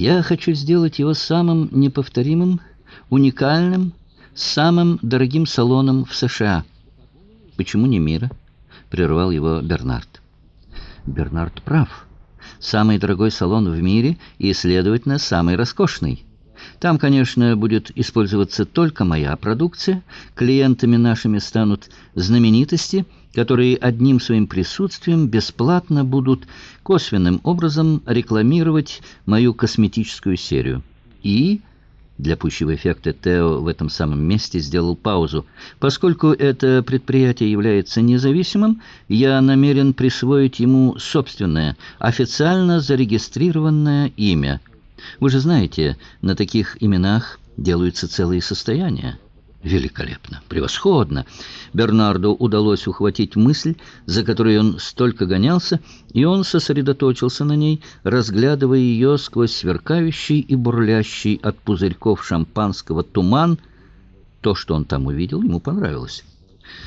Я хочу сделать его самым неповторимым, уникальным, самым дорогим салоном в США. Почему не мира? Прервал его Бернард. Бернард прав. Самый дорогой салон в мире и, следовательно, самый роскошный. Там, конечно, будет использоваться только моя продукция. Клиентами нашими станут знаменитости, которые одним своим присутствием бесплатно будут косвенным образом рекламировать мою косметическую серию. И для пущего эффекта Тео в этом самом месте сделал паузу. Поскольку это предприятие является независимым, я намерен присвоить ему собственное, официально зарегистрированное имя. Вы же знаете, на таких именах делаются целые состояния. Великолепно, превосходно. Бернарду удалось ухватить мысль, за которой он столько гонялся, и он сосредоточился на ней, разглядывая ее сквозь сверкающий и бурлящий от пузырьков шампанского туман. То, что он там увидел, ему понравилось.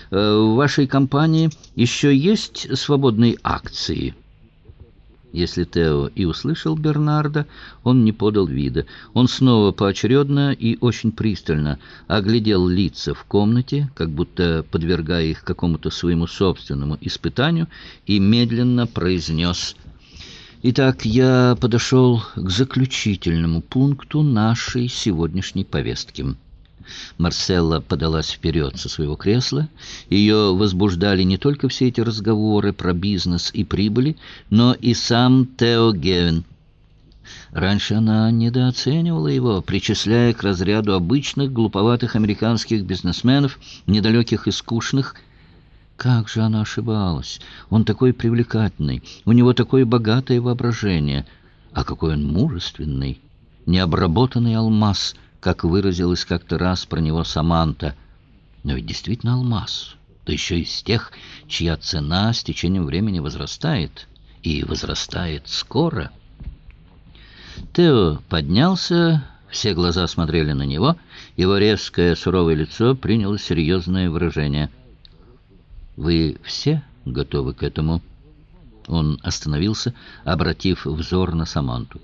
«Э, «В вашей компании еще есть свободные акции?» Если Тео и услышал Бернарда, он не подал вида. Он снова поочередно и очень пристально оглядел лица в комнате, как будто подвергая их какому-то своему собственному испытанию, и медленно произнес «Итак, я подошел к заключительному пункту нашей сегодняшней повестки». Марселла подалась вперед со своего кресла. Ее возбуждали не только все эти разговоры про бизнес и прибыли, но и сам Тео Гевин. Раньше она недооценивала его, причисляя к разряду обычных глуповатых американских бизнесменов, недалеких и скучных. Как же она ошибалась! Он такой привлекательный, у него такое богатое воображение. А какой он мужественный! Необработанный алмаз — как выразилась как-то раз про него Саманта. Но ведь действительно алмаз, да еще из тех, чья цена с течением времени возрастает, и возрастает скоро. Тео поднялся, все глаза смотрели на него, его резкое суровое лицо приняло серьезное выражение. «Вы все готовы к этому?» Он остановился, обратив взор на Саманту.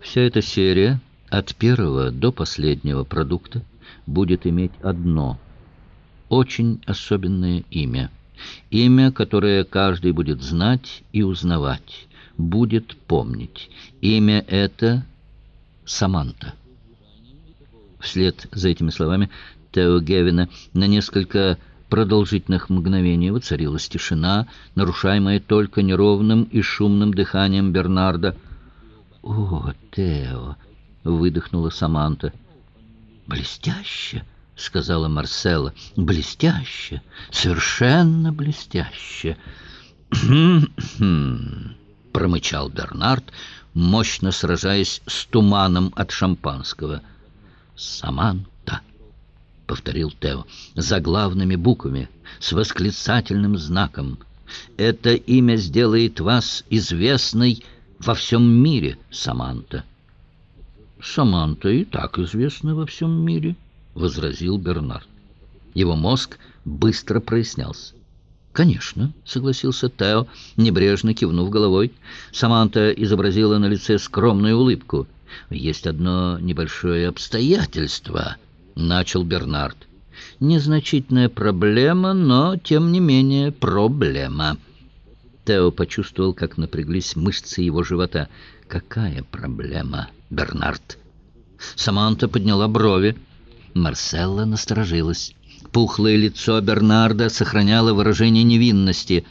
«Вся эта серия...» от первого до последнего продукта будет иметь одно очень особенное имя. Имя, которое каждый будет знать и узнавать, будет помнить. Имя это Саманта. Вслед за этими словами Тео Гевина на несколько продолжительных мгновений воцарилась тишина, нарушаемая только неровным и шумным дыханием Бернарда. «О, Тео!» — выдохнула Саманта. «Блестяще!» — сказала Марсела. «Блестяще! Совершенно блестяще!» промычал Бернард, мощно сражаясь с туманом от шампанского. «Саманта!» — повторил Тео, заглавными буквами, с восклицательным знаком. «Это имя сделает вас известной во всем мире, Саманта!» Саманта и так известна во всем мире», — возразил Бернард. Его мозг быстро прояснялся. «Конечно», — согласился Тео, небрежно кивнув головой. Саманта изобразила на лице скромную улыбку. «Есть одно небольшое обстоятельство», — начал Бернард. «Незначительная проблема, но, тем не менее, проблема». Тео почувствовал, как напряглись мышцы его живота. «Какая проблема, Бернард?» Саманта подняла брови. Марселла насторожилась. Пухлое лицо Бернарда сохраняло выражение невинности.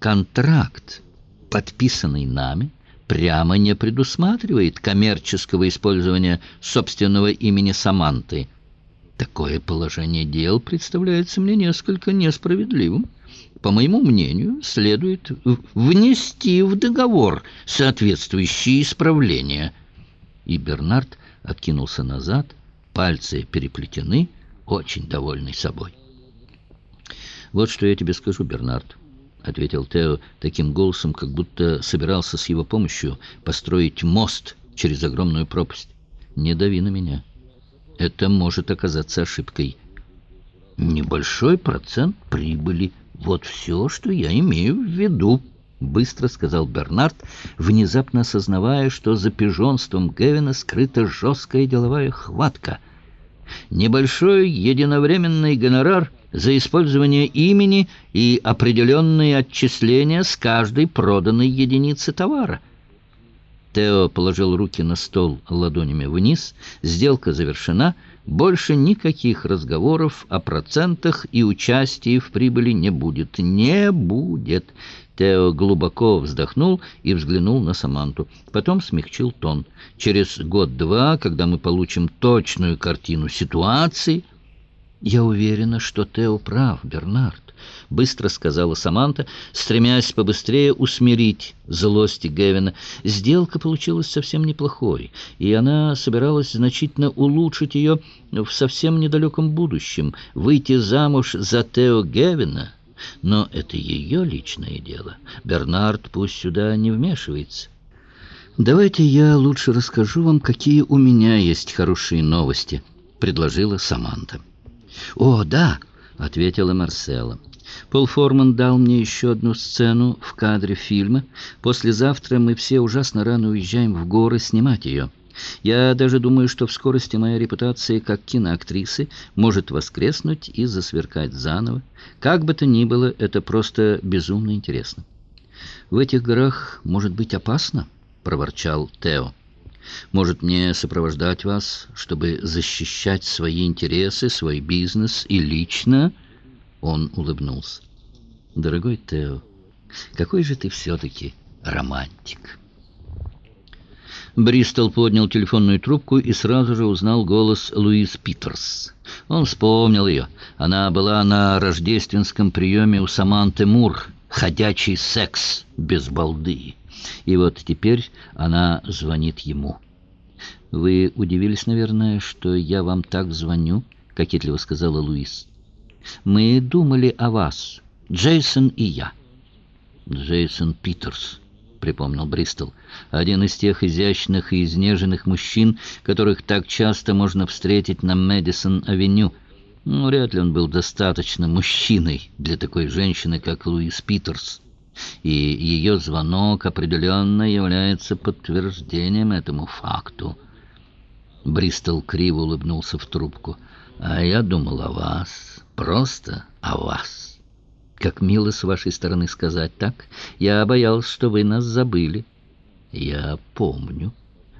«Контракт, подписанный нами, прямо не предусматривает коммерческого использования собственного имени Саманты. Такое положение дел представляется мне несколько несправедливым» по моему мнению, следует внести в договор соответствующие исправления. И Бернард откинулся назад, пальцы переплетены, очень довольный собой. «Вот что я тебе скажу, Бернард», — ответил Тео таким голосом, как будто собирался с его помощью построить мост через огромную пропасть. «Не дави на меня. Это может оказаться ошибкой. Небольшой процент прибыли — вот все, что я имею в виду. — быстро сказал Бернард, внезапно осознавая, что за пижонством Гевина скрыта жесткая деловая хватка. Небольшой единовременный гонорар за использование имени и определенные отчисления с каждой проданной единицы товара. Тео положил руки на стол ладонями вниз. Сделка завершена. Больше никаких разговоров о процентах и участии в прибыли не будет. Не будет. Тео глубоко вздохнул и взглянул на Саманту. Потом смягчил тон. «Через год-два, когда мы получим точную картину ситуации...» «Я уверена, что Тео прав, Бернард», — быстро сказала Саманта, стремясь побыстрее усмирить злость Гевина. Сделка получилась совсем неплохой, и она собиралась значительно улучшить ее в совсем недалеком будущем, выйти замуж за Тео Гевина — но это ее личное дело. Бернард пусть сюда не вмешивается. «Давайте я лучше расскажу вам, какие у меня есть хорошие новости», — предложила Саманта. «О, да», — ответила Марсела. Пол Форман дал мне еще одну сцену в кадре фильма. Послезавтра мы все ужасно рано уезжаем в горы снимать ее. Я даже думаю, что в скорости моя репутация как киноактрисы может воскреснуть и засверкать заново. Как бы то ни было, это просто безумно интересно. «В этих горах может быть опасно?» — проворчал Тео. «Может, мне сопровождать вас, чтобы защищать свои интересы, свой бизнес и лично?» Он улыбнулся. «Дорогой Тео, какой же ты все-таки романтик!» Бристол поднял телефонную трубку и сразу же узнал голос Луиз Питерс. Он вспомнил ее. Она была на рождественском приеме у Саманты Мур. Ходячий секс без балды. И вот теперь она звонит ему. «Вы удивились, наверное, что я вам так звоню?» — кокетливо сказала Луиз. «Мы думали о вас, Джейсон и я». «Джейсон Питерс», припомнил Бристол. «Один из тех изящных и изнеженных мужчин, которых так часто можно встретить на Мэдисон-авеню. Ну, вряд ли он был достаточно мужчиной для такой женщины, как Луис Питерс. И ее звонок определенно является подтверждением этому факту». Бристол криво улыбнулся в трубку. «А я думал о вас, просто о вас». Как мило с вашей стороны сказать так. Я боялся, что вы нас забыли. Я помню.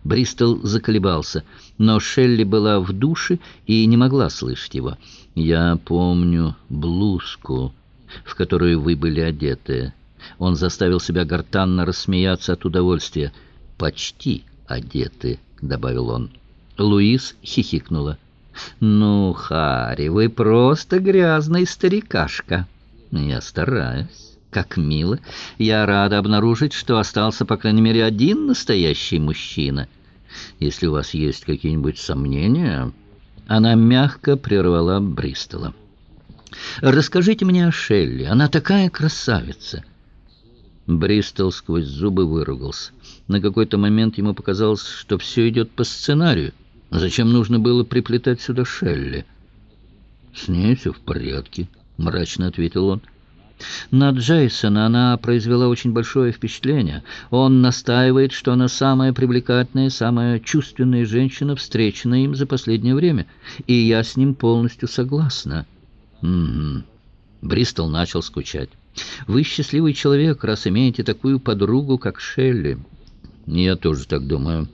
Бристол заколебался, но Шелли была в душе и не могла слышать его. Я помню блузку, в которую вы были одеты. Он заставил себя гортанно рассмеяться от удовольствия. «Почти одеты», — добавил он. Луис хихикнула. «Ну, Харри, вы просто грязный старикашка». Я стараюсь. Как мило. Я рада обнаружить, что остался, по крайней мере, один настоящий мужчина. Если у вас есть какие-нибудь сомнения... Она мягко прервала Бристола. «Расскажите мне о Шелли. Она такая красавица!» Бристол сквозь зубы выругался. На какой-то момент ему показалось, что все идет по сценарию. Зачем нужно было приплетать сюда Шелли? «С ней все в порядке», — мрачно ответил он. На Джейсона она произвела очень большое впечатление. Он настаивает, что она самая привлекательная, самая чувственная женщина, встреченная им за последнее время. И я с ним полностью согласна. Угу. Бристол начал скучать. Вы счастливый человек, раз имеете такую подругу, как Шелли. Я тоже так думаю.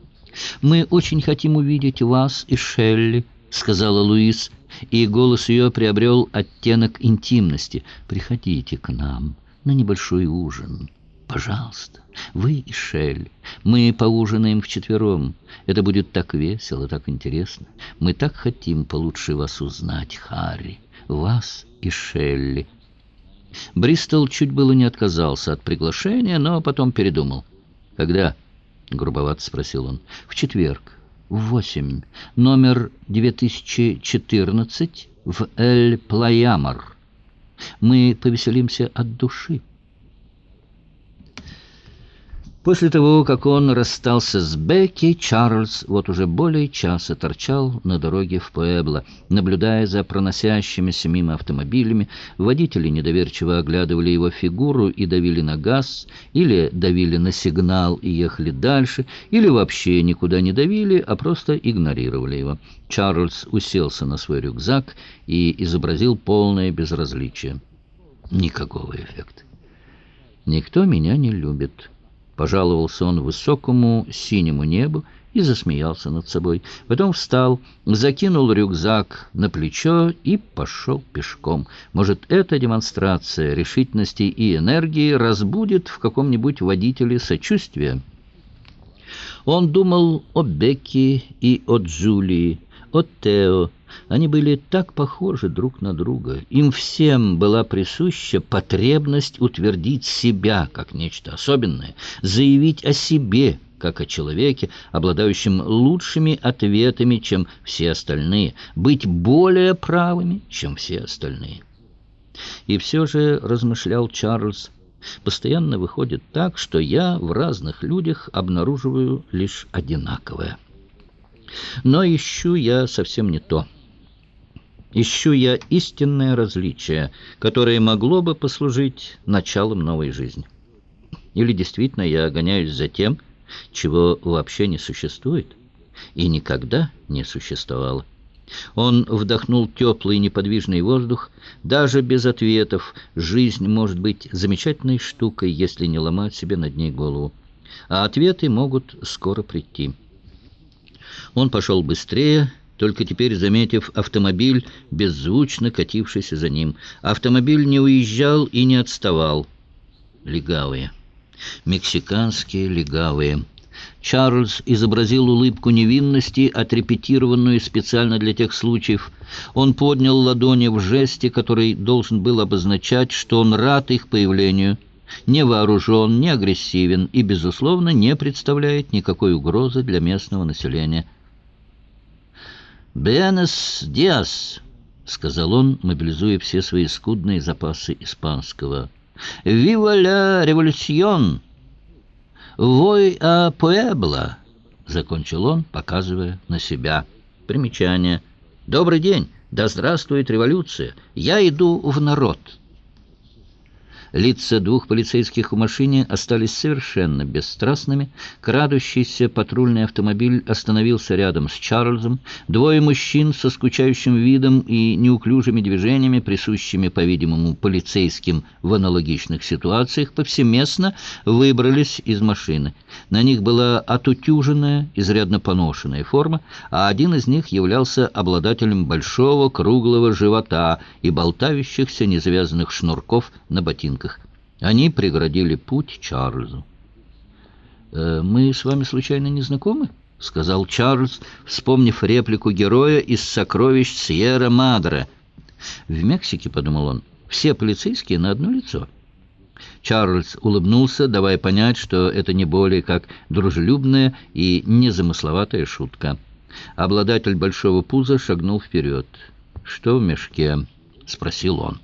Мы очень хотим увидеть вас и Шелли, сказала Луис и голос ее приобрел оттенок интимности. «Приходите к нам на небольшой ужин. Пожалуйста, вы и Шелли. Мы поужинаем вчетвером. Это будет так весело, так интересно. Мы так хотим получше вас узнать, Харри. Вас и Шелли». Бристол чуть было не отказался от приглашения, но потом передумал. «Когда?» — грубовато спросил он. «В четверг в восемь, номер 2014 в Эль-Плаямар. Мы повеселимся от души. После того, как он расстался с Бекки, Чарльз вот уже более часа торчал на дороге в Пуэбло, наблюдая за проносящимися мимо автомобилями. Водители недоверчиво оглядывали его фигуру и давили на газ, или давили на сигнал и ехали дальше, или вообще никуда не давили, а просто игнорировали его. Чарльз уселся на свой рюкзак и изобразил полное безразличие. Никакого эффекта. «Никто меня не любит». Пожаловался он высокому синему небу и засмеялся над собой. Потом встал, закинул рюкзак на плечо и пошел пешком. Может, эта демонстрация решительности и энергии разбудит в каком-нибудь водителе сочувствие? Он думал о Бекке и о Джулии, о Тео, они были так похожи друг на друга. Им всем была присуща потребность утвердить себя как нечто особенное, заявить о себе как о человеке, обладающем лучшими ответами, чем все остальные, быть более правыми, чем все остальные. И все же, размышлял Чарльз, постоянно выходит так, что я в разных людях обнаруживаю лишь одинаковое. Но ищу я совсем не то. Ищу я истинное различие, которое могло бы послужить началом новой жизни. Или действительно я гоняюсь за тем, чего вообще не существует и никогда не существовало. Он вдохнул теплый неподвижный воздух. Даже без ответов жизнь может быть замечательной штукой, если не ломать себе над ней голову. А ответы могут скоро прийти. Он пошел быстрее, только теперь заметив автомобиль, беззвучно катившийся за ним. Автомобиль не уезжал и не отставал. Легавые. Мексиканские легавые. Чарльз изобразил улыбку невинности, отрепетированную специально для тех случаев. Он поднял ладони в жесте, который должен был обозначать, что он рад их появлению, не вооружен, не агрессивен и, безусловно, не представляет никакой угрозы для местного населения. «Бенес диас», — сказал он, мобилизуя все свои скудные запасы испанского. «Вива ля революцион! Вой а пуэбла!» — закончил он, показывая на себя. Примечание. «Добрый день! Да здравствует революция! Я иду в народ!» Лица двух полицейских в машине остались совершенно бесстрастными. Крадущийся патрульный автомобиль остановился рядом с Чарльзом. Двое мужчин со скучающим видом и неуклюжими движениями, присущими, по-видимому, полицейским в аналогичных ситуациях, повсеместно выбрались из машины. На них была отутюженная, изрядно поношенная форма, а один из них являлся обладателем большого круглого живота и болтающихся незавязанных шнурков на ботинках. Они преградили путь Чарльзу. «Э, «Мы с вами случайно не знакомы?» — сказал Чарльз, вспомнив реплику героя из «Сокровищ Сьерра-Мадре». «В Мексике, — подумал он, — все полицейские на одно лицо». Чарльз улыбнулся, давая понять, что это не более как дружелюбная и незамысловатая шутка. Обладатель большого пуза шагнул вперед. «Что в мешке?» — спросил он.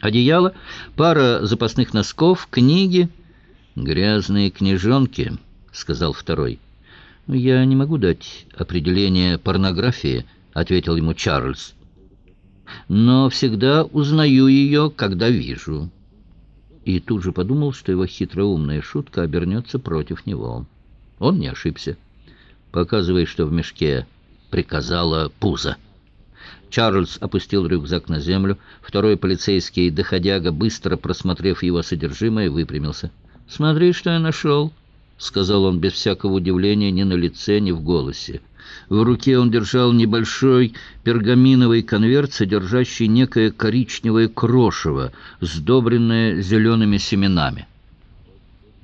Одеяло, пара запасных носков, книги. «Грязные книжонки», — сказал второй. «Я не могу дать определение порнографии», — ответил ему Чарльз. «Но всегда узнаю ее, когда вижу». И тут же подумал, что его хитроумная шутка обернется против него. Он не ошибся. «Показывай, что в мешке», — приказала пузо. Чарльз опустил рюкзак на землю. Второй полицейский, доходяга, быстро просмотрев его содержимое, выпрямился. «Смотри, что я нашел», — сказал он без всякого удивления ни на лице, ни в голосе. В руке он держал небольшой пергаминовый конверт, содержащий некое коричневое крошево, сдобренное зелеными семенами.